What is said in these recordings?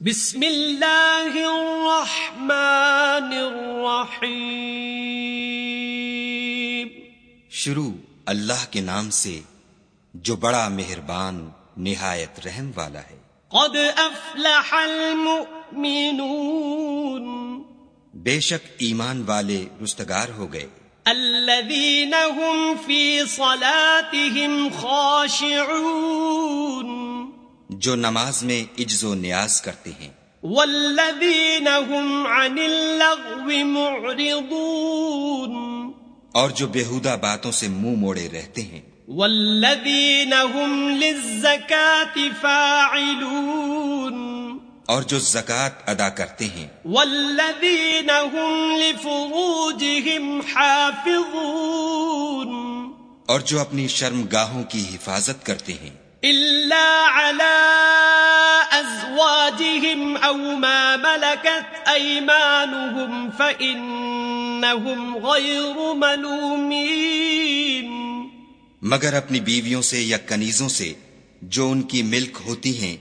بسم اللہ الرحمن الرحیم شروع اللہ کے نام سے جو بڑا مہربان نہایت رحم والا ہے۔ قد افلح المؤمنون. بے شک ایمان والے رستگار ہو گئے۔ الذين هم في صلاتهم خاشعون. جو نماز میں عجز و نیاز کرتے ہیں۔ والذين هم عن اللغو معرضون۔ اور جو بےحدہ باتوں سے منہ موڑے رہتے ہیں۔ والذين هم للزكاة فاعلون۔ اور جو زکوٰۃ ادا کرتے ہیں۔ والذين هم لفروجهم حافظون۔ اور جو اپنی شرم گاہوں کی حفاظت کرتے ہیں۔ إلا على أزواجهم أو ما ملكت أيمانهم فإنهم غير ملومين مگر اپنی بیویوں سے یا کنیزوں سے جو ان کی ملک ہوتی ہیں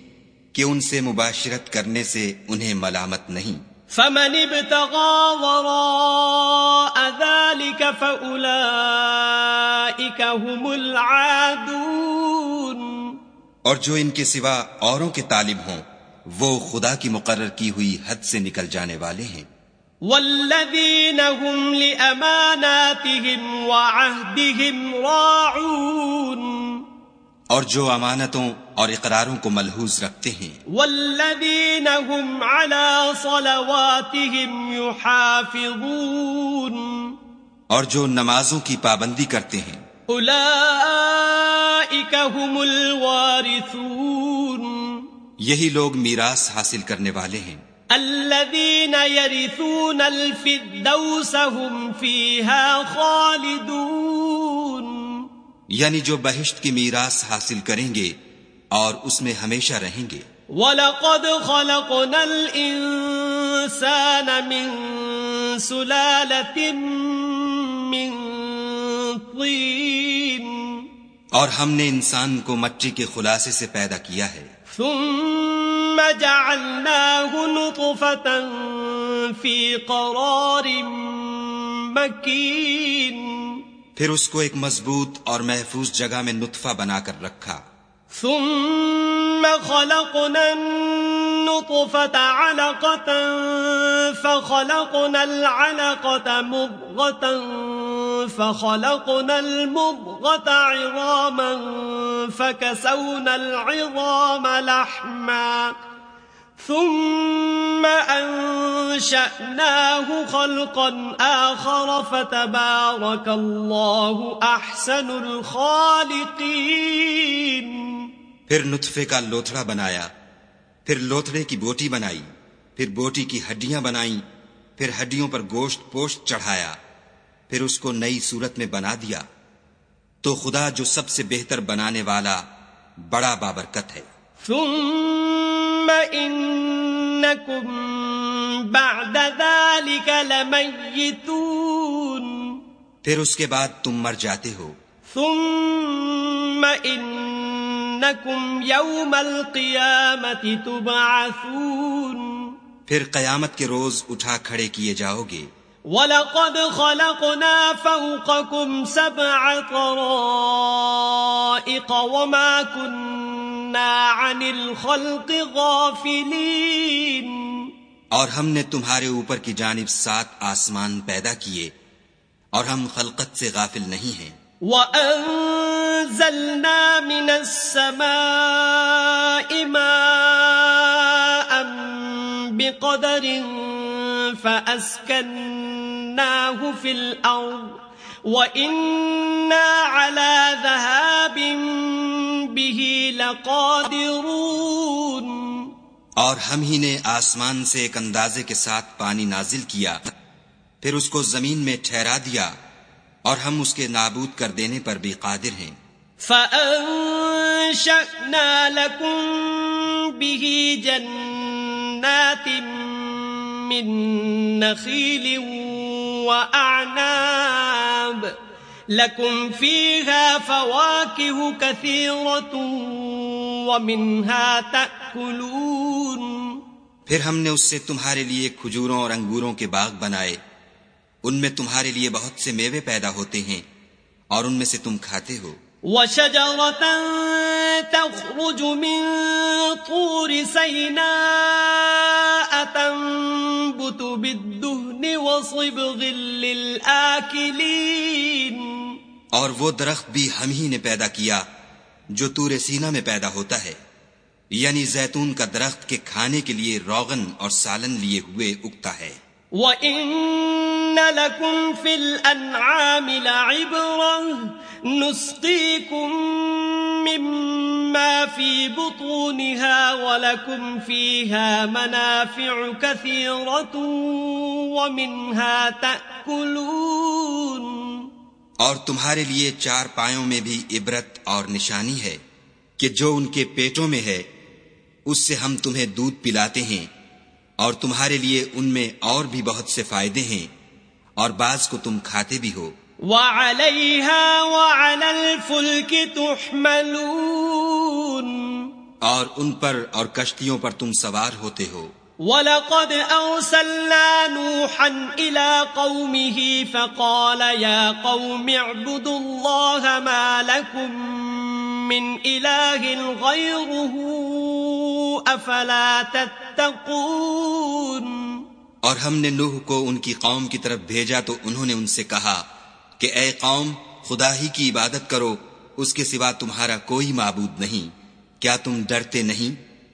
کہ ان سے مباشرت کرنے سے انہیں ملامت نہیں۔ فمن ابتغى وراء ذلك فأولئك هم العادون اور جو ان کے سوا اوروں کے طالب ہوں وہ خدا کی مقرر کی ہوئی حد سے نکل جانے والے ہیں۔ والذين هم لأماناتهم وعهدهم راعون۔ اور جو امانتوں اور اقراروں کو ملحوظ رکھتے ہیں۔ والذين هم على صلواتهم يحافظون۔ اور جو نمازوں کی پابندی کرتے ہیں۔ هم الوارثون یہی لوگ میراث حاصل کرنے والے ہیں۔ الذين يرثون الفردوس هم فيها خالدون۔ یعنی جو بہشت کی میراث حاصل کریں گے اور اس میں ہمیشہ رہیں گے۔ وَلَقَدْ خَلَقْنَا الْإِنسَانَ مِنْ سُلَالَةٍ مِنْ طِينٍ اور ہم نے انسان کو مٹی کے خلاصے سے پیدا کیا ہے۔ ثم جعلناه نطفة في قرار مكين. پھر اس کو ایک مضبوط اور محفوظ جگہ میں نطفہ بنا کر رکھا۔ ثم خلقنا النطفة علقة فخلقنا العلقة مضغة فخلقنا المضغة عظاما فكسونا العظام لحما ثم أنشأناه خلقا آخر فتبارك الله أحسن الخالقين. پھر نطفے کا لوتھڑا بنایا، پھر لوتھڑے کی بوٹی بنائی، پھر بوٹی کی ہڈیاں بنائیں پھر ہڈیوں پر گوشت پوشت چڑھایا۔ پھر اس کو نئی صورت میں بنا دیا۔ تو خدا جو سب سے بہتر بنانے والا بڑا بابرکت ہے۔ ثم إنكم بعد ذلك لميتون۔ پھر اس کے بعد تم مر جاتے ہو۔ ثم إنكم يوم القيامة تبعثون۔ پھر قیامت کے روز اٹھا کھڑے کیے جاؤ گے۔ وَلَقَدْ خَلَقْنَا فَوْقَكُمْ سَبْعَ طَرَائِقَ وَمَا كُنَّا عَنِ الْخَلْقِ غَافِلِينَ اور ہم نے تمہارے اوپر کی جانب سات آسمان پیدا کیے اور ہم خلقت سے غافل نہیں ہیں۔ وَأَنزَلْنَا مِنَ السَّمَاءِ مَاءً بِقَدَرٍ فَأَسْكَنَّاهُ فِي الْأَرْضِ وَإِنَّا عَلَى ذَهَابٍ بِهِ لَقَادِرُونَ اور ہم ہی نے آسمان سے ایک اندازے کے ساتھ پانی نازل کیا پھر اس کو زمین میں ٹھہرا دیا اور ہم اس کے نابود کر دینے پر بھی قادر ہیں۔ فَأَنشَأْنَا لَكُم بِهِ جَنَّاتٍ مِّن نَخِيلٍ وَأَعْنَابٍ. لَكُمْ فِيهَا فَوَاكِهُ كَثِيرَةٌ وَمِنْهَا تَأْكُلُونَ. پھر ہم نے اس سے تمہارے لیے کھجوروں اور انگوروں کے باغ بنائے۔ ان میں تمہارے لیے بہت سے میوے پیدا ہوتے ہیں اور ان میں سے تم کھاتے ہو۔ وشجرة تخرج من طور سيناء. تنبت بالدهن وصبغ للآكلين. اور وہ درخت بھی ہم ہی نے پیدا کیا جو تور سینا میں پیدا ہوتا ہے یعنی زیتون کا درخت کے کھانے کے لیے روغن اور سالن لیے ہوئے اگتا ہے۔ وَإِنَّ لَكُمْ فِي الْأَنْعَامِ لَعِبْرًا نُسْقِيكُم مِّمَّا فِي بُطُونِهَا وَلَكُمْ فِيهَا مَنَافِعُ كَثِيرَةٌ وَمِنْهَا تَأْكُلُونَ اور تمہارے لیے چار پایوں میں بھی عبرت اور نشانی ہے کہ جو ان کے پیٹوں میں ہے، اس سے ہم تمہیں دودھ پلاتے ہیں۔ اور تمہارے لیے ان میں اور بھی بہت سے فائدے ہیں اور بعض کو تم کھاتے بھی ہو۔ وَعَلَيْهَا وَعَلَى الْفُلْكِ تُحْمَلُونَ۔ اور ان پر اور کشتیوں پر تم سوار ہوتے ہو۔ وَلَقَدْ أَرْسَلْنَا نُوحًا إِلَىٰ قَوْمِهِ فَقَالَ يَا قَوْمِ اعْبُدُوا اللَّهَ مَا لَكُمْ من إِلَٰهٍ غَيْرُهُ أَفَلَا تتقون؟ اور ہم نے نوح کو ان کی قوم کی طرف بھیجا تو انہوں نے ان سے کہا کہ اے قوم، خدا ہی کی عبادت کرو، اس کے سوا تمہارا کوئی معبود نہیں۔ کیا تم ڈرتے نہیں؟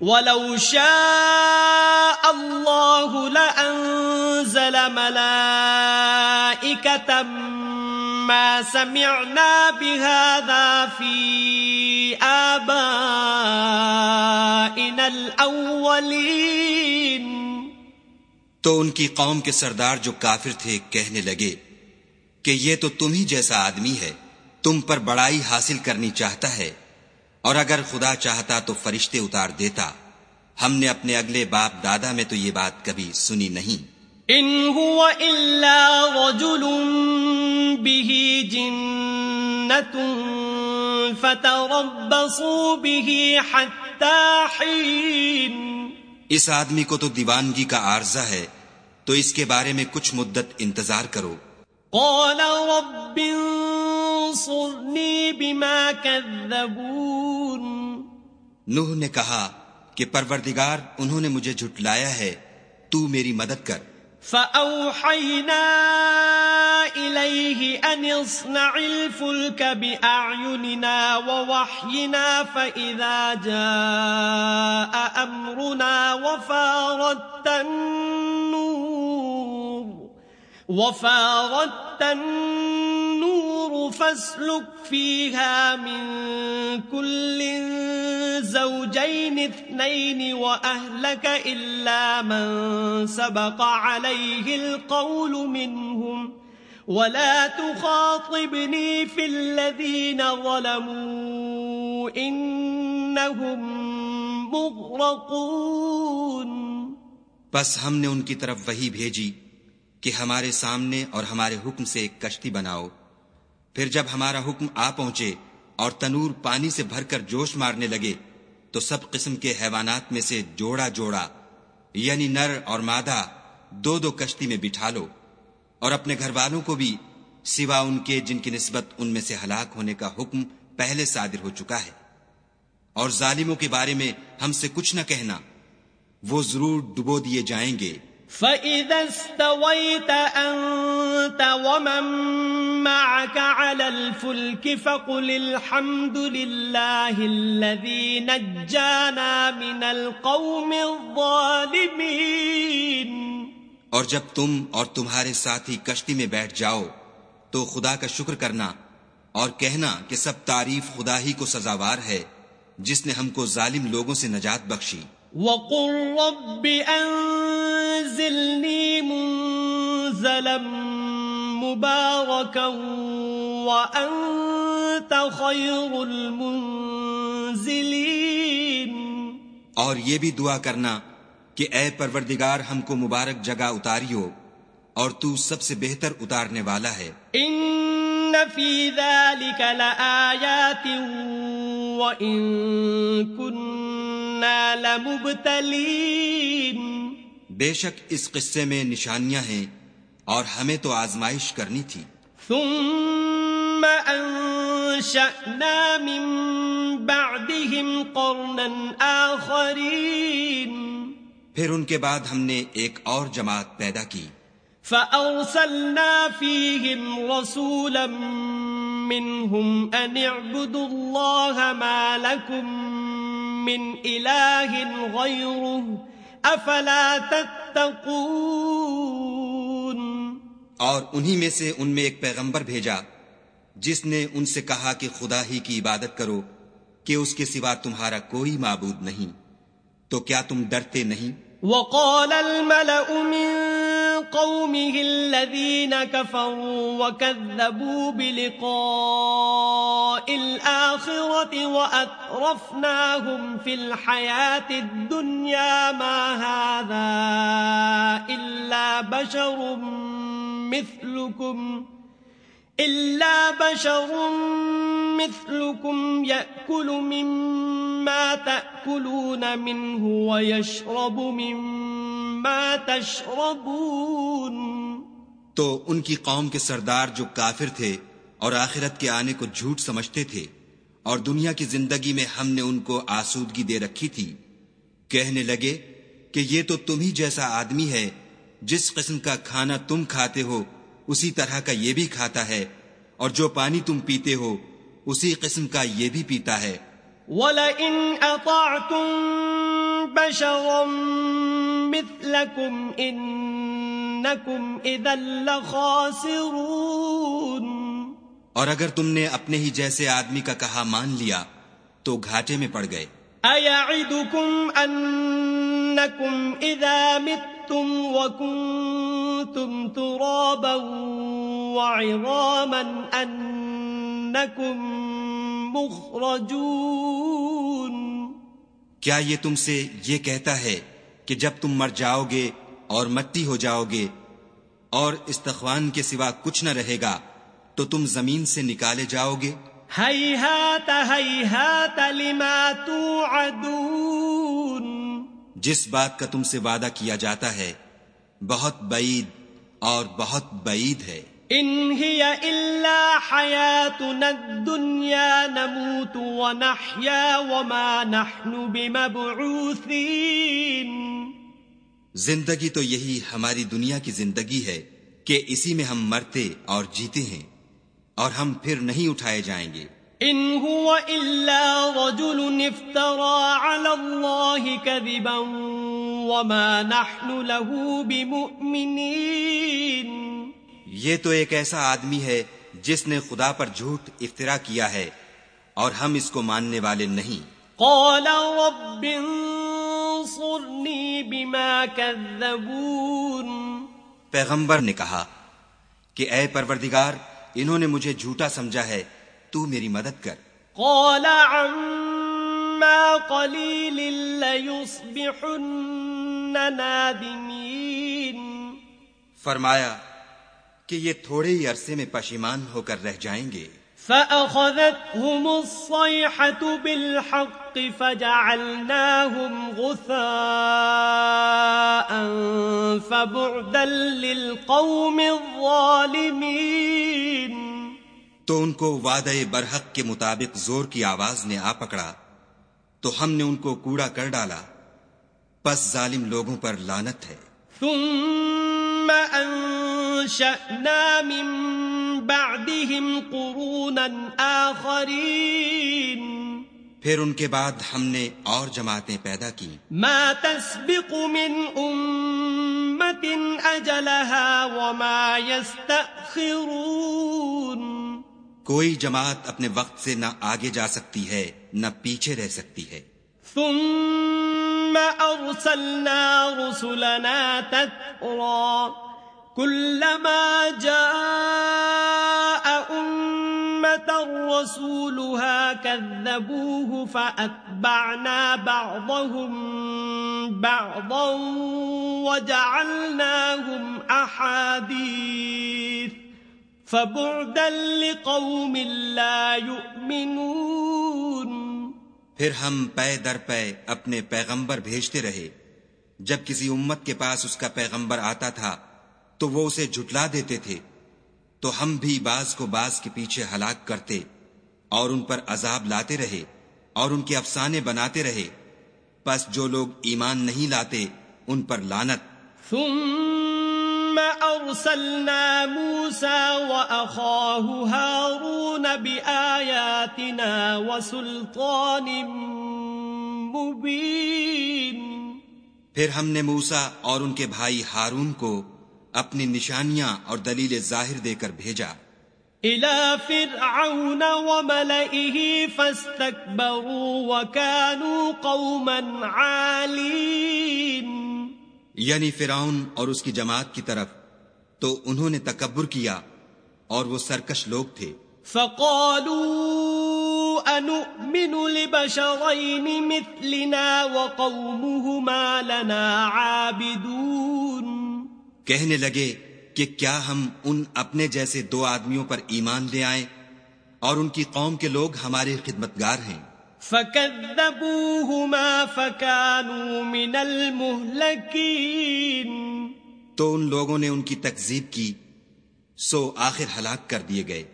ولو شاء الله لأنزل ملائكة ما سمعنا بهذا في آبائنا الأولين تو ان کی قوم کے سردار جو کافر تھے کہنے لگے کہ یہ تو تم ہی جیسا آدمی ہے، تم پر بڑائی حاصل کرنی چاہتا ہے۔ اور اگر خدا چاہتا تو فرشتے اتار دیتا۔ ہم نے اپنے اگلے باپ دادا میں تو یہ بات کبھی سنی نہیں۔ ان هو الا رجل به جنة فتربصوا به حتى حين۔ اس آدمی کو تو دیوانگی کا عارضہ ہے تو اس کے بارے میں کچھ مدت انتظار کرو۔ قال رب بما كذبون نوح نے کہا کہ پروردگار انہوں نے مجھے جھٹلایا ہے تو میری مدد کر۔ فأوحينا إليه أن اصنع الفلك بأعيننا ووحينا فإذا جاء أمرنا وفارت النور۔ وفارت النور فاسلك فيها من كل زوجين اثنين وأهلك إلا من سبق عليه القول منهم ولا تخاطبني في الذين ظلموا إنهم مغرقون بس ہم نے ان کی طرف وہی بھیجی۔ کہ ہمارے سامنے اور ہمارے حکم سے ایک کشتی بناؤ۔ پھر جب ہمارا حکم آ پہنچے اور تنور پانی سے بھر کر جوش مارنے لگے، تو سب قسم کے حیوانات میں سے جوڑا جوڑا یعنی نر اور مادہ، دو دو کشتی میں بٹھا لو۔ اور اپنے گھر والوں کو بھی، سوا ان کے جن کی نسبت ان میں سے ہلاک ہونے کا حکم پہلے صادر ہو چکا ہے۔ اور ظالموں کے بارے میں ہم سے کچھ نہ کہنا، وہ ضرور ڈبو دیے جائیں گے۔ فَإِذَا اسْتَوَيْتَ أَنْتَ وَمَن مَّعَكَ عَلَى الْفُلْكِ فَقُلِ الْحَمْدُ لِلَّهِ الَّذِي نَجَّانَا مِنَ الْقَوْمِ الظَّالِمِينَ۔ اور جب تم اور تمہارے ساتھی کشتی میں بیٹھ جاؤ، تو خدا کا شکر کرنا اور کہنا کہ سب تعریف خدا ہی کو سزاوار ہے، جس نے ہم کو ظالم لوگوں سے نجات بخشی۔ وَقُلْ رَبِّ أَنزِلْنِي مُنزَلًا مُبَارَكًا وَأَنْتَ خَيْرُ الْمُنزِلِينَ اور یہ بھی دعا کرنا کہ اے پروردگار ہم کو مبارک جگہ اتاریو اور تو سب سے بہتر اتارنے والا ہے۔ ان فی ذلك لآیات وإن لمبتلین بے شک اس قصے میں نشانیاں ہیں اور ہمیں تو آزمائش کرنی تھی۔ ثم انشأنا من بعدهم قرنا آخرین پھر ان کے بعد ہم نے ایک اور جماعت پیدا کی۔ فأرسلنا فيهم رسولا منهم أن اعبدوا الله ما لكم من إله غيره أفلا تتقون اور انہی میں سے ان میں ایک پیغمبر بھیجا جس نے ان سے کہا کہ خدا ہی کی عبادت کرو کہ اس کے سوا تمہارا کوئی معبود نہیں۔ تو کیا تم ڈرتے نہیں؟ وقال الملأ من قومه الذين كفروا وكذبوا بلقاء الآخرة وأترفناهم في الحياة الدنيا ما هذا إلا بشر مثلكم إلا بشر مثلكم يأكل مما تأكلون منه ويشرب مما تشربون تو ان کی قوم کے سردار جو کافر تھے اور آخرت کے آنے کو جھوٹ سمجھتے تھے اور دنیا کی زندگی میں ہم نے ان کو آسودگی دے رکھی تھی۔ کہنے لگے کہ یہ تو تم ہی جیسا آدمی ہے، جس قسم کا کھانا تم کھاتے ہو، اسی طرح کا یہ بھی کھاتا ہے، اور جو پانی تم پیتے ہو، اسی قسم کا یہ بھی پیتا ہے۔ وَلَئِنْ أَطَعْتُمْ بَشَرًا مِثْلَكُمْ إِنَّكُمْ إِذًا لَخَاسِرُونَ۔ اور اگر تم نے اپنے ہی جیسے آدمی کا کہا مان لیا تو گھاٹے میں پڑ گئے۔ أَيَعِدُكُمْ أَنَّكُمْ إِذَا مِتْتُمْ وَكُنْتُمْ تُرَابًا وَعِظَامًا أَنَّكُمْ مُخْرَجُونَ۔ کیا یہ تم سے یہ کہتا ہے کہ جب تم مر جاؤ گے اور مٹی ہو جاؤ گے اور استخوان کے سوا کچھ نہ رہے گا تو تم زمین سے نکالے جاؤ گے۔ هيهات هيهات لما توعدون۔ جس بات کا تم سے وعدہ کیا جاتا ہے بہت بعید اور بہت بعید ہے۔ ان هي الا حياتنا الدنيا نموت ونحيا وما نحن بمبعوثين زندگی تو یہی ہماری دنیا کی زندگی ہے کہ اسی میں ہم مرتے اور جیتے ہیں۔ اور ہم پھر نہیں اٹھائے جائیں گے۔ ان هو الا رجل افترى على الله كذبا وما نحن له بمؤمنين یہ تو ایک ایسا آدمی ہے جس نے خدا پر جھوٹ افطرا کیا ہے اور ہم اس کو ماننے والے نہیں۔ قال رب انصرني بما كذبون پیغمبر نے کہا کہ اے پروردگار انہوں نے مجھے جھوٹا سمجھا ہے تو میری مدد کر۔ قال عما قليل ليصبحن نادمين۔ فرمایا کہ یہ تھوڑے ہی عرصے میں پشیمان ہو کر رہ جائیں گے۔ فأخذتهم الصيحة بالحق فجعلناهم غثاء فبعدا للقوم الظالمين۔ تو ان کو وعدہ برحق کے مطابق زور کی آواز نے آ پکڑا۔ تو ہم نے ان کو کوڑا کر ڈالا۔ پس ظالم لوگوں پر لانت ہے۔ ثم أنشأنا من بعدهم قرونا آخرين پھر ان کے بعد ہم نے اور جماعتیں پیدا کی ما تسبق من أمة أجلها وما يستأخرون۔ کوئی جماعت اپنے وقت سے نہ آگے جا سکتی ہے نہ پیچھے رہ سکتی ہے۔ ثم أرسلنا رسلنا تترى كلما جاء أمة رسولها كذبوه فأتبعنا بعضهم بعضا وجعلناهم أحاديث فبعدا لقوم لا يؤمنون پھر ہم پے در پے اپنے پیغمبر بھیجتے رہے۔ جب کسی امت کے پاس اس کا پیغمبر آتا تھا تو وہ اسے جھٹلا دیتے تھے۔ تو ہم بھی باز کو باز کے پیچھے ہلاک کرتے اور ان پر عذاب لاتے رہے اور ان کے افسانے بناتے رہے۔ پس جو لوگ ایمان نہیں لاتے ان پر لانت ثم أرسلنا موسى وأخاه هارون بآياتنا وسلطان مبين۔ پھر ہم نے موسا اور ان کے بھائی ہارون کو اپنی نشانیاں اور دلیل ظاہر دے کر بھیجا۔ إلى فرعون وملئه فاستكبروا وكانوا قوما عالين۔ یعنی فرعون اور اس کی جماعت کی طرف تو انہوں نے تکبر کیا اور وہ سرکش لوگ تھے۔ فقالوا أنؤمن لبشرين مثلنا وقومهما لنا عابدون۔ کہنے لگے کہ کیا ہم ان اپنے جیسے دو آدمیوں پر ایمان لے آئیں اور ان کی قوم کے لوگ ہمارے خدمتگار ہیں؟ فكذبوهما فكانوا من المهلكين۔ تو ان لوگوں نے ان کی تکذیب کی سو آخر ہلاک کر دیے گئے۔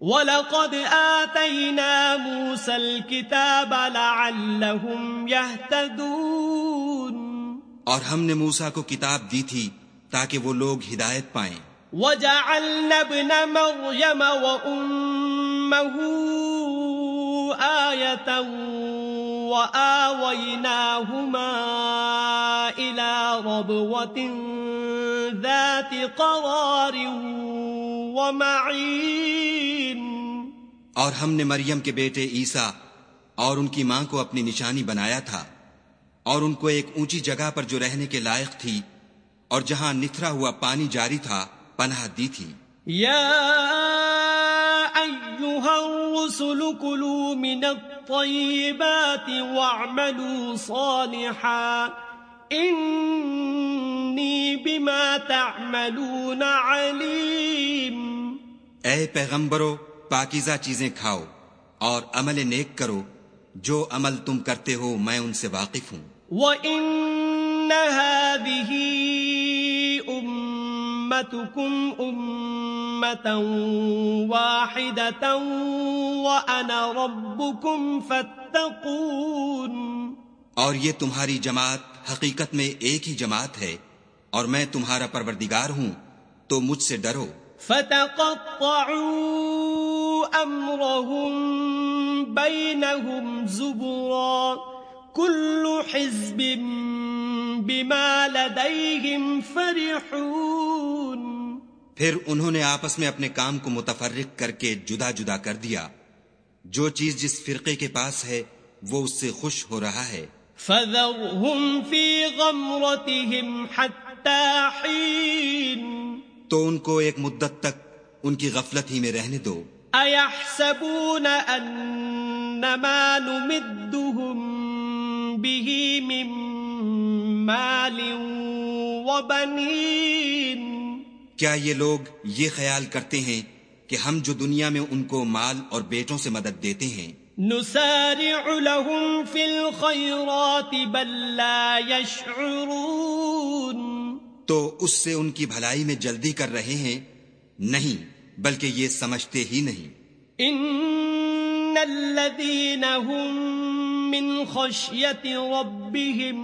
وَلَقَدْ آتَيْنَا مُوسَى الْكِتَابَ لَعَلَّهُمْ يَهْتَدُونَ۔ اور ہم نے موسا کو کتاب دی تھی تاکہ وہ لوگ ہدایت پائیں۔ وَجَعَلْنَا ابْنَ مَرْيَمَ وَأُمَّهُ آيَةً وَآوَيْنَاهُمَا إِلَى رَبْوَةٍ ذَاتِ قَرَارٍ وَمَعِينٍ۔ اور ہم نے مریم کے بیٹے عیسیٰ اور ان کی ماں کو اپنی نشانی بنایا تھا اور ان کو ایک اونچی جگہ پر جو رہنے کے لائق تھی اور جہاں نتھرا ہوا پانی جاری تھا پناہ دی تھی۔ يا أيها الرسل كلوا من الطيبات واعملوا صالحا إني بما تعملون عليم اے پیغمبرو پاکیزہ چیزیں کھاؤ اور عمل نیک کرو۔ جو عمل تم کرتے ہو میں ان سے واقف ہوں۔ وَإِنَّ هَذِهِ أُمَّتُكُمْ أُمَّةً وَاحِدَةً وَأَنَا رَبُّكُمْ فَاتَّقُونَ. اور یہ تمہاری جماعت حقیقت میں ایک ہی جماعت ہے اور میں تمہارا پروردگار ہوں تو مجھ سے ڈرو۔ فتقطعوا أمرهم بينهم زبرا۔ كل حزب بما لديهم فرحون. پھر انہوں نے آپس میں اپنے کام کو متفرق کر کے جدا جدا کر دیا۔ جو چیز جس فرقے کے پاس ہے وہ اس سے خوش ہو رہا ہے۔ فذرهم في غمرتهم حتى حين. تو ان کو ایک مدت تک ان کی غفلت ہی میں رہنے دو۔ أيحسبون أن ما نمدهم به من مال وبنين. کیا یہ لوگ یہ خیال کرتے ہیں کہ ہم جو دنیا میں ان کو مال اور بیٹوں سے مدد دیتے ہیں؟ نسارع لهم في الخيرات بل لا يشعرون. تو اس سے ان کی بھلائی میں جلدی کر رہے ہیں؟ نہیں بلکہ یہ سمجھتے ہی نہیں۔ إن الذين هم من خشية ربهم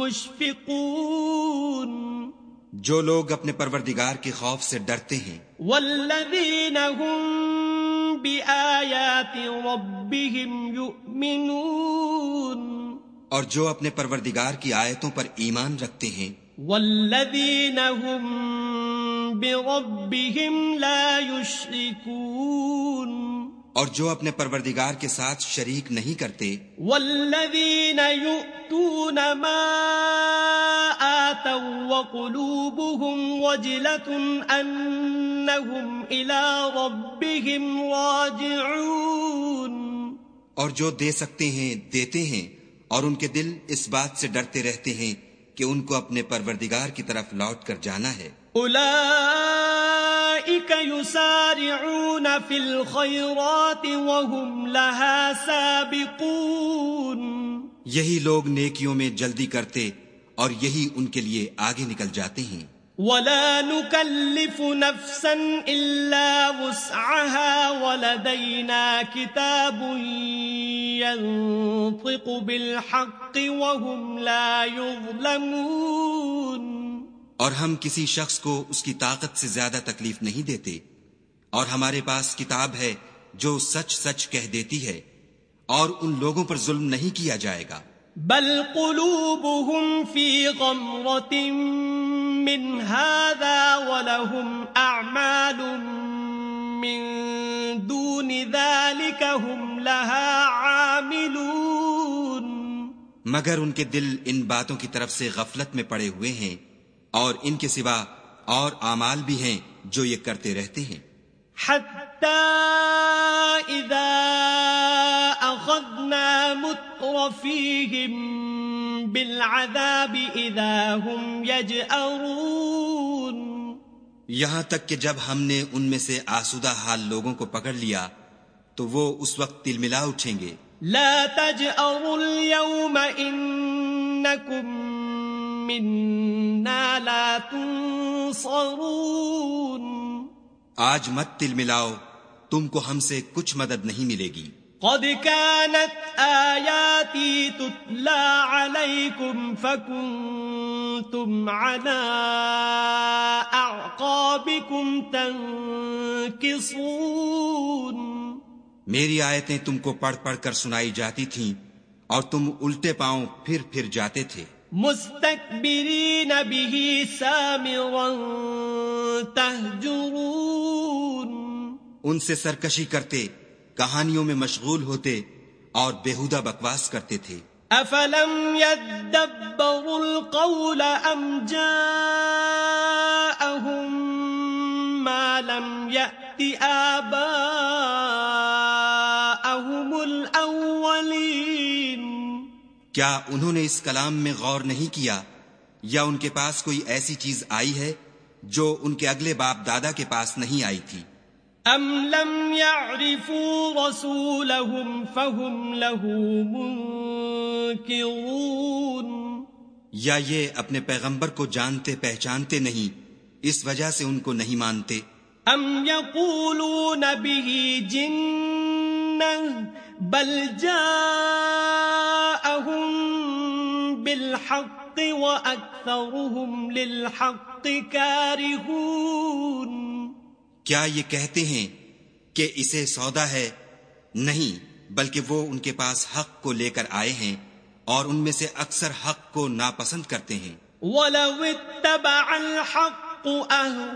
مشفقون جو لوگ اپنے پروردگار کے خوف سے ڈرتے ہیں والذين هم بآيات ربهم يؤمنون اور جو اپنے پروردگار کی آیتوں پر ایمان رکھتے ہیں والذين هم بربهم لا يشركون اور جو اپنے پروردگار کے ساتھ شریک نہیں کرتے والذين يؤتون ما آتوا وقلوبهم وجلة أنهم إلى ربهم راجعون اور جو دے سکتے ہیں دیتے ہیں اور ان کے دل اس بات سے ڈرتے رہتے ہیں کہ ان کو اپنے پروردگار کی طرف لوٹ کر جانا ہے۔ أولئك يسارعون في الخيرات وهم لها سابقون. یہی لوگ نیکیوں میں جلدی کرتے اور یہی ان کے لیے آگے نکل جاتے ہیں۔ ولا نكلف نفسا إلا وسعها ولدينا كتاب ينطق بالحق وهم لا يظلمون. اور ہم کسی شخص کو اس کی طاقت سے زیادہ تکلیف نہیں دیتے۔ اور ہمارے پاس کتاب ہے جو سچ سچ کہہ دیتی ہے اور ان لوگوں پر ظلم نہیں کیا جائے گا۔ بل قلوبهم في غمرة من هذا ولهم أعمال من دون ذلك هم لها عاملون۔ مگر ان کے دل ان باتوں کی طرف سے غفلت میں پڑے ہوئے ہیں۔ اور ان کے سوا اور اعمال بھی ہیں جو یہ کرتے رہتے ہیں۔ حتى إذا أخذنا مترفيهم بالعذاب إذا هم يجأرون۔ یہاں تک کہ جب ہم نے ان میں سے آسودہ حال لوگوں کو پکڑ لیا تو وہ اس وقت تل ملا اٹھیں گے۔ لا تجأروا اليوم إنكم منا لا تنصرون۔ آج مت تل ملاؤ تم کو ہم سے کچھ مدد نہیں ملے گی۔ قد كانت آياتي تتلى عليكم فكنتم على أعقابكم تنكصون۔ میری آیتیں تم کو پڑھ پڑھ کر سنائی جاتی تھیں اور تم الٹے پاؤں پھر پھر جاتے تھے۔ مستكبرين به سامرا تهجرون. ان سے سرکشی کرتے کہانیوں میں مشغول ہوتے اور بےحدہ بکواس کرتے تھے۔ افلم يدبروا القول ام جاءهم ما لم يأت آباءهم کیا انہوں نے اس کلام میں غور نہیں کیا یا ان کے پاس کوئی ایسی چیز آئی ہے جو ان کے اگلے باپ دادا کے پاس نہیں آئی تھی؟ ام لم يعرفوا رسولهم فهم له منكرون یا یہ اپنے پیغمبر کو جانتے پہچانتے نہیں اس وجہ سے ان کو نہیں مانتے؟ ام يقولون به جنة بل جاءهم بالحق وأكثرهم للحق كارهون کیا یہ کہتے ہیں کہ اسے سودا ہے؟ نہیں بلکہ وہ ان کے پاس حق کو لے کر آئے ہیں اور ان میں سے اکثر حق کو ناپسند کرتے ہیں۔ ولو اتبع الحق أهواءهم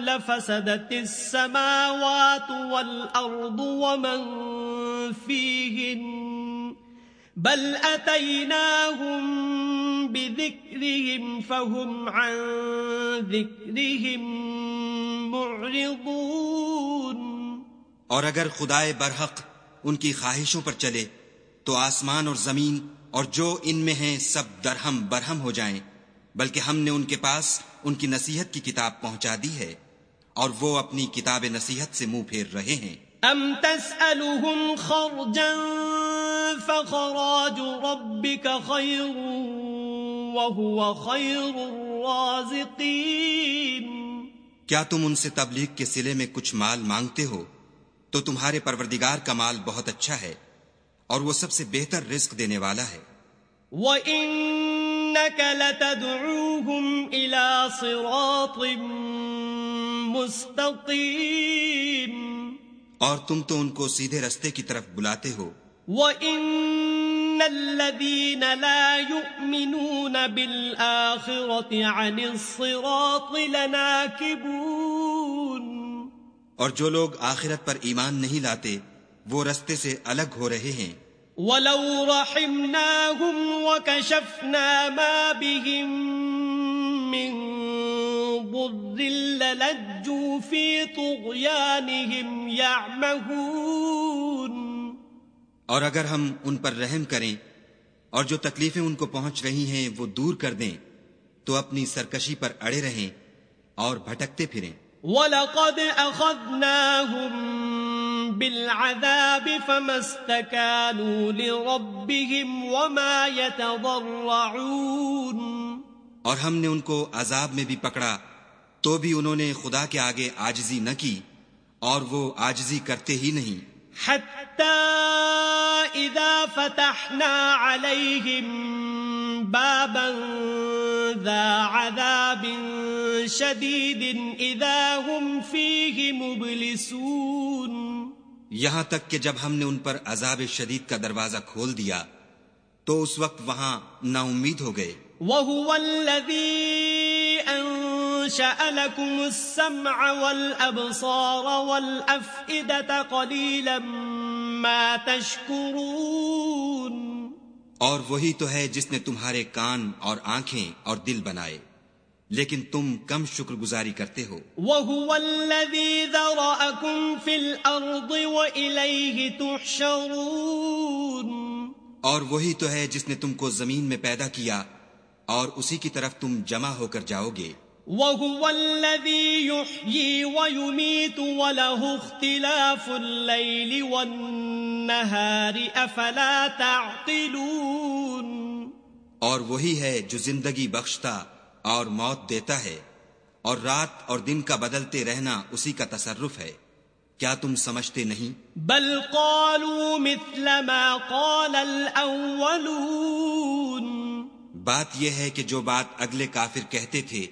لفسدت السماوات والأرض ومن فيهن بل أتيناهم بذكرهم فهم عن ذكرهم معرضون۔ اور اگر خدائے برحق ان کی خواہشوں پر چلے تو آسمان اور زمین اور جو ان میں ہیں سب درہم برہم ہو جائیں۔ بلکہ ہم نے ان کے پاس ان کی نصیحت کی کتاب پہنچا دی ہے اور وہ اپنی کتاب نصیحت سے منہ پھیر رہے ہیں۔ ام تسألهم خرجا فخراج ربك خير وهو خير الرازقين۔ کیا تم ان سے تبلیغ کے سلے میں کچھ مال مانگتے ہو؟ تو تمہارے پروردگار کا مال بہت اچھا ہے اور وہ سب سے بہتر رزق دینے والا ہے۔ وَإِنَّكَ لَتَدْعُوهُمْ إِلَى صِرَاطٍ مُسْتَقِيمٍ اور تم تو ان کو سیدھے رستے کی طرف بلاتے ہو۔ وَإِنَّ الَّذِينَ لَا يُؤْمِنُونَ بِالْآخِرَةِ عَنِ الصِّرَاطِ لَنَاكِبُونَ۔ اور جو لوگ آخرت پر ایمان نہیں لاتے وہ رستے سے الگ ہو رہے ہیں۔ ولو رحمناهم وكشفنا ما بهم من ضر للجوا في طغيانهم يعمهون اور اگر ہم ان پر رحم کریں اور جو تکلیفیں ان کو پہنچ رہی ہیں وہ دور کر دیں تو اپنی سرکشی پر اڑے رہیں اور بھٹکتے پھریں۔ وَلَقَدْ أَخَذْنَاهُمْ بِالْعَذَابِ فَمَا اسْتَكَانُوا لِرَبِّهِمْ وَمَا يَتَضَرَّعُونَ. اور ہم نے ان کو عذاب میں بھی پکڑا تو بھی انہوں نے خدا کے آگے آجزی نہ کی اور وہ آجزی کرتے ہی نہیں۔ حتى إذا فتحنا عليهم بابا ذا عذاب شديد إذا هم فيه مبلسون. یہاں تک کہ جب ہم نے ان پر عذاب شدید کا دروازہ کھول دیا تو اس وقت وہاں نا امید ہو گئے۔ وهو الذي أنشأ لكم السمع والأبصار والأفئدة قليلا ما تشكرون۔ اور وہی تو ہے جس نے تمہارے کان اور آنکھیں اور دل بنائے۔ لیکن تم کم شکر گزاری کرتے ہو۔ وهو الذي ذرأكم في الأرض وإليه تحشرون۔ اور وہی تو ہے جس نے تم کو زمین میں پیدا کیا اور اسی کی طرف تم جمع ہو کر جاؤ گے۔ وهو الذي يحيي ويميت وله اختلاف الليل والنهار أفلا تعقلون۔ اور وہی ہے جو زندگی بخشتا۔ اور موت دیتا ہے اور رات اور دن کا بدلتے رہنا اسی کا تصرف ہے۔ کیا تم سمجھتے نہیں؟ بل قالوا مثل ما قال الأولون۔ بات یہ ہے کہ جو بات اگلے کافر کہتے تھے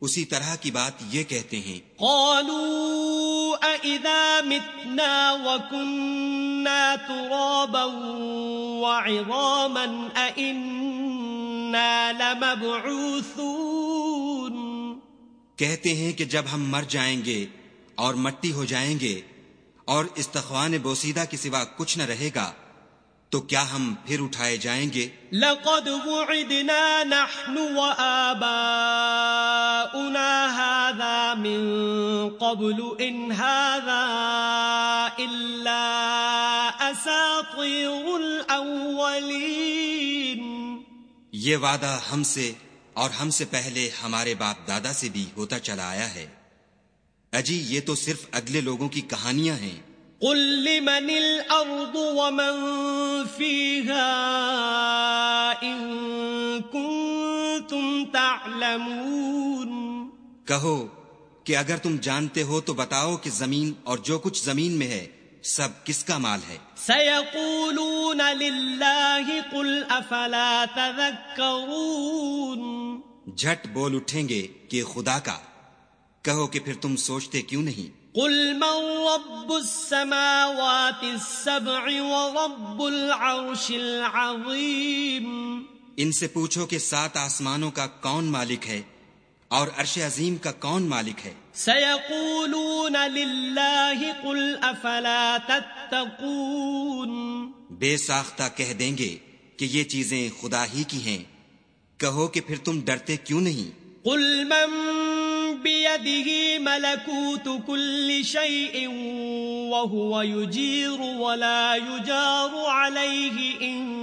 اسی طرح کی بات یہ کہتے ہیں۔ قالوا أئذا متنا وكنا ترابا وعظاما لمبعوثون۔ کہتے ہیں کہ جب ہم مر جائیں گے اور مٹی ہو جائیں گے اور استخوان بوسیدہ کے سوا کچھ نہ رہے گا تو کیا ہم پھر اٹھائے جائیں گے؟ لقد وعدنا نحن وآباؤنا هذا من قبل إن هذا إلا أساطير الأولين۔ یہ وعدہ ہم سے اور ہم سے پہلے ہمارے باپ دادا سے بھی ہوتا چلا آیا ہے۔ اجی یہ تو صرف اگلے لوگوں کی کہانیاں ہیں۔ قل لمن الأرض ومن فيها إن كنتم تعلمون۔ کہو کہ اگر تم جانتے ہو تو بتاؤ کہ زمین اور جو کچھ زمین میں ہے سب کس کا مال ہے؟ سيقولون لله قل أفلا تذكرون جھٹ بول اٹھیں گے کہ خدا کا۔ کہو کہ پھر تم سوچتے کیوں نہیں؟ قل من رب السماوات السبع ورب العرش العظيم ان سے پوچھو کہ سات آسمانوں کا کون مالک ہے اور عرش عظیم کا کون مالک ہے؟ سيقولون لله قل أفلا تتقون بے ساختہ کہہ دیں گے کہ یہ چیزیں خدا ہی کی ہیں۔ کہو کہ پھر تم ڈرتے کیوں نہیں؟ قل من بيده ملكوت كل شيء وهو يجير ولا يجار عليه إن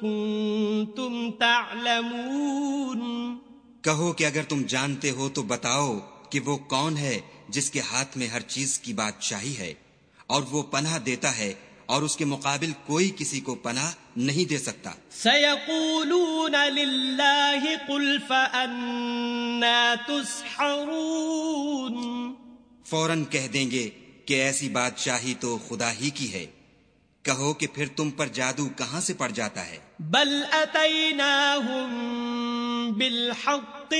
كنتم تعلمون۔ کہو کہ اگر تم جانتے ہو تو بتاؤ کہ وہ کون ہے جس کے ہاتھ میں ہر چیز کی بادشاہی ہے اور وہ پناہ دیتا ہے اور اس کے مقابل کوئی کسی کو پناہ نہیں دے سکتا۔ سيقولون لله قل فأنا تسحرون۔ فوراً کہہ دیں گے کہ ایسی بادشاہی تو خدا ہی کی ہے۔ کہو کہ پھر تم پر جادو کہاں سے پڑ جاتا ہے؟ بل أتيناهم بالحق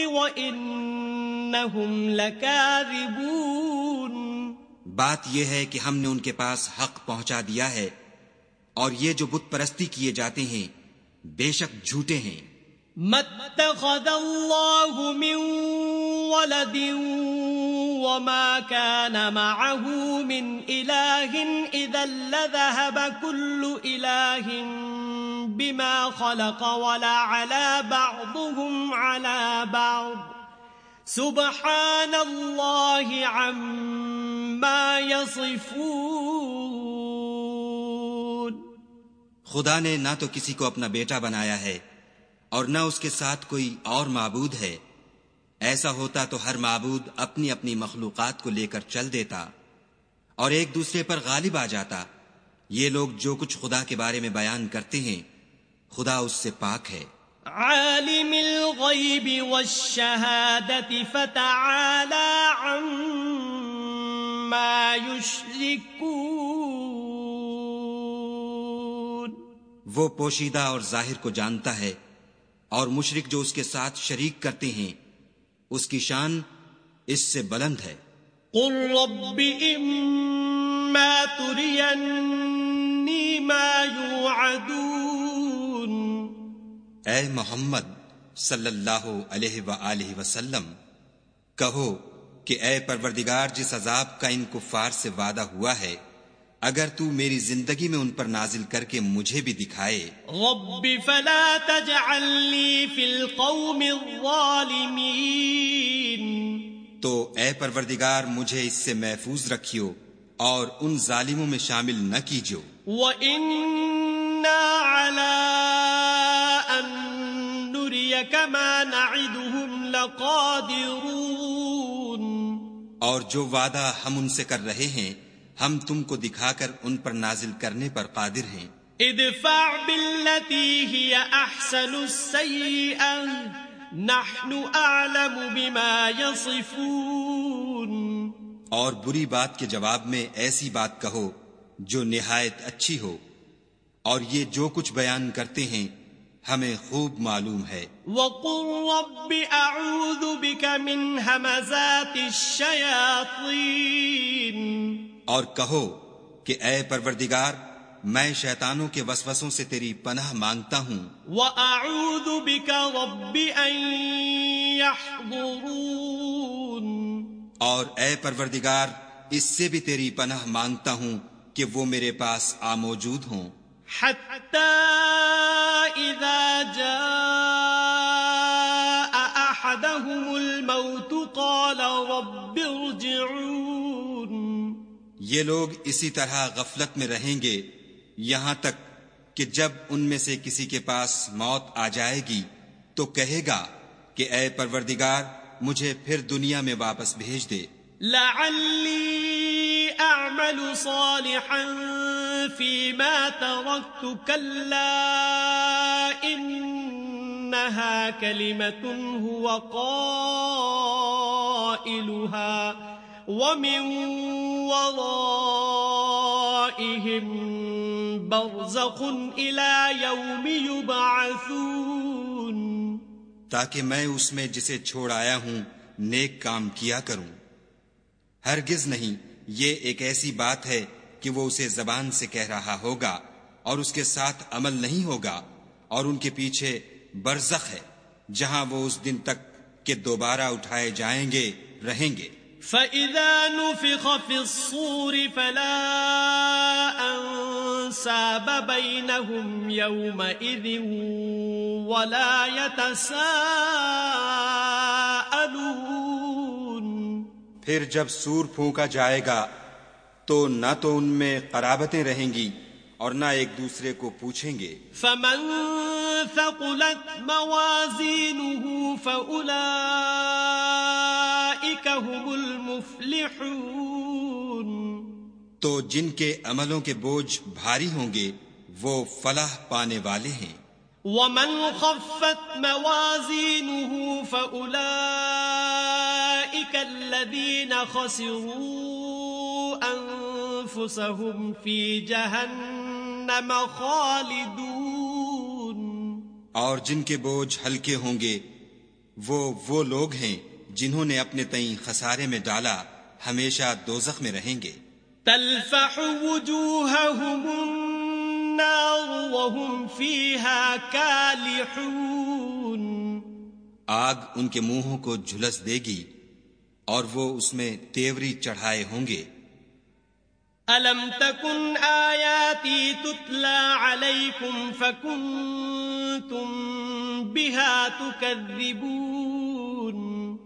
وإنهم لكاذبون بات یہ ہے کہ ہم نے ان کے پاس حق پہنچا دیا ہے اور یہ جو بت پرستی کیے جاتے ہیں بے شک جھوٹے ہیں۔ ما اتخذ الله من ولد وما كان معه من إله إذا لذهب كل إله بما خلق ولا على بعضهم على بعض سبحان الله عما يصفون خدا نے نہ تو کسی کو اپنا بیٹا بنایا ہے اور نہ اس کے ساتھ کوئی اور معبود ہے۔ ایسا ہوتا تو ہر معبود اپنی اپنی مخلوقات کو لے کر چل دیتا اور ایک دوسرے پر غالب آ جاتا۔ یہ لوگ جو کچھ خدا کے بارے میں بیان کرتے ہیں، خدا اس سے پاک ہے۔ عالم الغيب والشهادة فتعالى عما يشركون. وہ پوشیدہ اور ظاہر کو جانتا ہے اور مشرک جو اس کے ساتھ شریک کرتے ہیں اس کی شان اس سے بلند ہے۔ قل رب إما تريني ما يوعدون اے محمد صلی اللہ علیہ وآلہ وسلم کہو کہ اے پروردگار جس عذاب کا ان کفار سے وعدہ ہوا ہے اگر تو میری زندگی میں ان پر نازل کر کے مجھے بھی دکھائے۔ رب فلا تجعلني في القوم الظالمين تو اے پروردگار مجھے اس سے محفوظ رکھیو اور ان ظالموں میں شامل نہ کیجو وَإِنَّا نُّرِيَكَ مَا نَعِدُهُمْ لَقَادِرُونَ اور جو وعدہ ہم ان سے کر رہے ہیں ہم تم کو دکھا کر ان پر نازل کرنے پر قادر ہیں۔ ادفع بالتي هي أحسن السيئة نحن أعلم بما يصفون اور بری بات کے جواب میں ایسی بات کہو جو نہایت اچھی ہو۔ اور یہ جو کچھ بیان کرتے ہیں ہمیں خوب معلوم ہے۔ وقل رب أعوذ بك من همزات الشياطين۔ اور کہو کہ اے پروردگار میں شیطانوں کے وسوسوں سے تیری پناہ مانگتا ہوں۔ وأعوذ بك رب أن يحضرون۔ اور اے پروردگار اس سے بھی تیری پناہ مانگتا ہوں کہ وہ میرے پاس آ موجود ہوں۔ حتى إذا جاء أحدهم الموت قال رب ارجعون. یہ لوگ اسی طرح غفلت میں رہیں گے یہاں تک کہ جب ان میں سے کسی کے پاس موت آ جائے گی تو کہے گا کہ اے پروردگار مجھے پھر دنیا میں واپس بھیج دے۔ لعلي أعمل صالحا فيما تركت كلا إنها كلمة هو قائلها ومن ورائهم برزخ إلى يوم يبعثون تاکہ میں اس میں جسے چھوڑ آیا ہوں نیک کام کیا کروں۔ ہرگز نہیں، یہ ایک ایسی بات ہے کہ وہ اسے زبان سے کہہ رہا ہوگا اور اس کے ساتھ عمل نہیں ہوگا اور ان کے پیچھے برزخ ہے جہاں وہ اس دن تک کہ دوبارہ اٹھائے جائیں گے رہیں گے۔ فَإِذَا نُفِخَ فِي الصُّورِ فَلَا أَنسَابَ بَيْنَهُمْ يَوْمَئِذٍ وَلَا يَتَسَاءَلُونَ۔ پھر جب سور پھونکا جائے گا تو نہ تو ان میں قرابتیں رہیں گی اور نہ ایک دوسرے کو پوچھیں گے۔ فمن ثقلت موازينه فأولئك هم المفلحون۔ تو جن کے عملوں کے بوجھ بھاری ہوں گے وہ فلاح پانے والے ہیں۔ ومن خفت موازينه فأولئك الذين خسروا أنفسهم في جهنم خالدون. اور جن کے بوجھ ہلکے ہوں گے وہ وہ لوگ ہیں جنہوں نے اپنے تئیں خسارے میں ڈالا ہمیشہ دوزخ میں رہیں گے۔ تلفح وجوههم النار وهم فيها كالحون آگ ان کے منہوں کو جھلس دے گی اور وہ اس میں تیوری چڑھائے ہوں گے۔ ألم تكن آياتي تتلى عليكم فكنتم بها تكذبون۔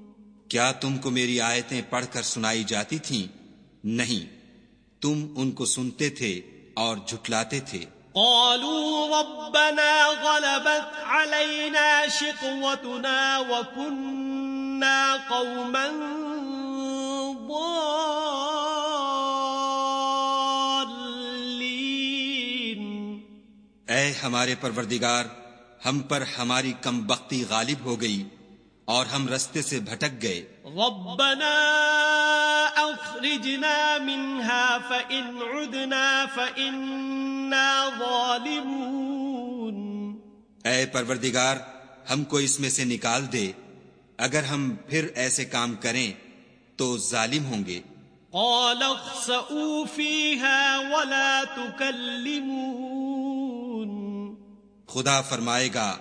کیا تم کو میری آیتیں پڑھ کر سنائی جاتی تھیں؟ نہیں۔ تم ان کو سنتے تھے اور جھٹلاتے تھے۔ قالوا ربنا غلبت علينا شقوتنا وكنا قوما اے ہمارے پروردگار ہم پر ہماری کم بختی غالب ہو گئی اور ہم رستے سے بھٹک گئے۔ ربنا اخرجنا منها فإن عدنا فإنا ظالمون۔ اے پروردگار ہم کو اس میں سے نکال دے۔ اگر ہم پھر ایسے کام کریں تو ظالم ہوں گے۔ قال اخسئوا فيها ولا تكلمون۔ خدا فرمائے گا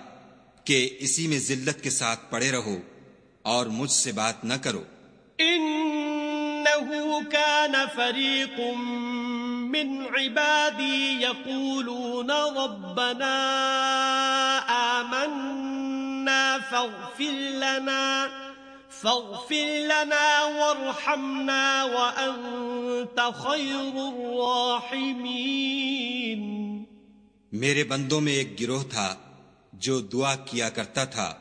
کہ اسی میں ذلت کے ساتھ پڑے رہو اور مجھ سے بات نہ کرو۔ إنه كان فريق من عبادي يقولون ربنا آمنا فاغفر لنا فاغفر لنا وارحمنا الراحمين. میرے بندوں میں ایک گروہ تھا جو دعا کیا کرتا تھا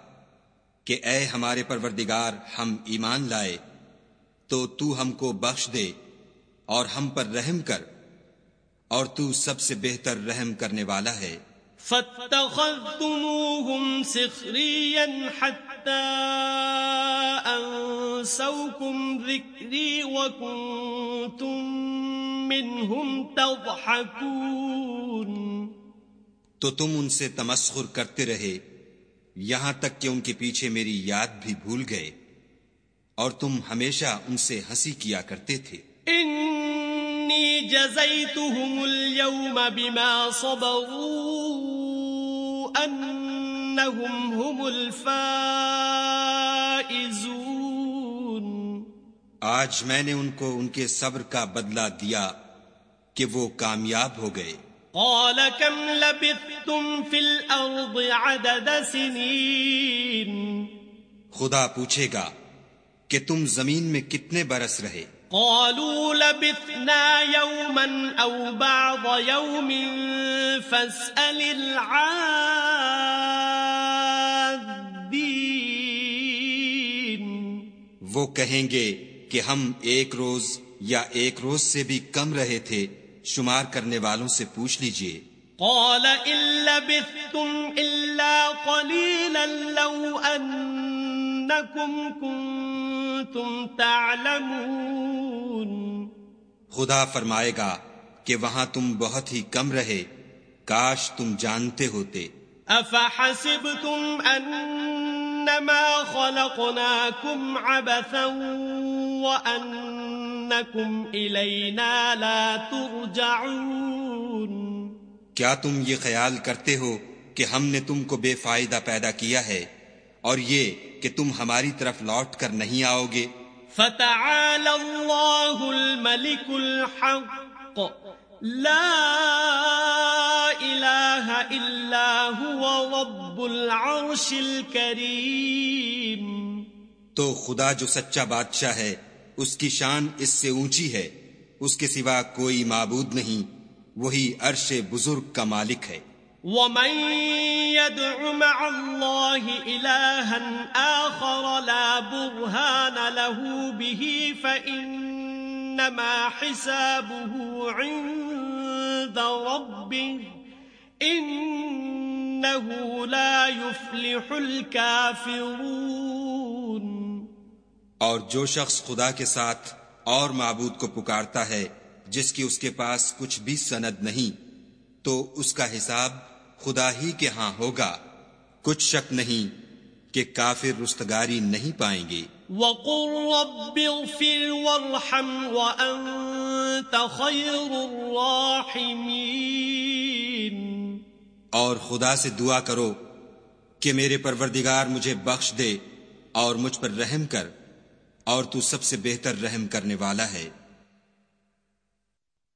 کہ اے ہمارے پروردگار ہم ایمان لائے تو تو ہم کو بخش دے اور ہم پر رحم کر اور تو سب سے بہتر رحم کرنے والا ہے۔ فاتخذتموهم سخريا حتى أنسوكم ذكري وكنتم منهم تضحكون. تو تم ان سے تمسخر کرتے رہے یہاں تک کہ ان کے پیچھے میری یاد بھی بھول گئے اور تم ہمیشہ ان سے ہنسی کیا کرتے تھے۔ إني جزيتهم اليوم بما صبروا أنهم هم الفائزون آج میں نے ان کو ان کے صبر کا بدلہ دیا کہ وہ کامیاب ہو گئے۔ قال كم لبثتم في الأرض عدد سنين خدا پوچھے گا کہ تم زمین میں کتنے برس رہے؟ قالوا لبثنا يوما أو بعض يوم فاسأل العادين وہ کہیں گے کہ ہم ایک روز یا ایک روز سے بھی کم رہے تھے شمار کرنے والوں سے پوچھ لیجیے۔ قال إن لبثتم إلا قليلا لو أنكم كنتم تعلمون۔ خدا فرمائے گا کہ وہاں تم بہت ہی کم رہے کاش تم جانتے ہوتے۔ أفحسبتم أنما خلقناكم عبثا وأنكم إلينا لا ترجعون. کیا تم یہ خیال کرتے ہو کہ ہم نے تم کو بے فائدہ پیدا کیا ہے اور یہ کہ تم ہماری طرف لوٹ کر نہیں آؤ گے فتعالى الله الملك الحق. لا إله إلا هو رب العرش الكريم. تو خدا جو سچا بادشاہ ہے اس کی شان اس سے اونچی ہے اس کے سوا کوئی معبود نہیں وہی عرش بزرگ کا مالک ہے۔ ومن يدع مع الله إلها آخر لا برهان له به فإنما حسابه عند ربه إنه لا يفلح الكافرون. اور جو شخص خدا کے ساتھ اور معبود کو پکارتا ہے جس کی اس کے پاس کچھ بھی سند نہیں تو اس کا حساب خدا ہی کے ہاں ہوگا۔ کچھ شک نہیں کہ کافر رستگاری نہیں پائیں گے۔ وقل رب اغفر وارحم وأنت خير الراحمين۔ اور خدا سے دعا کرو کہ میرے پروردگار مجھے بخش دے اور مجھ پر رحم کر اور تو سب سے بہتر رحم کرنے والا ہے۔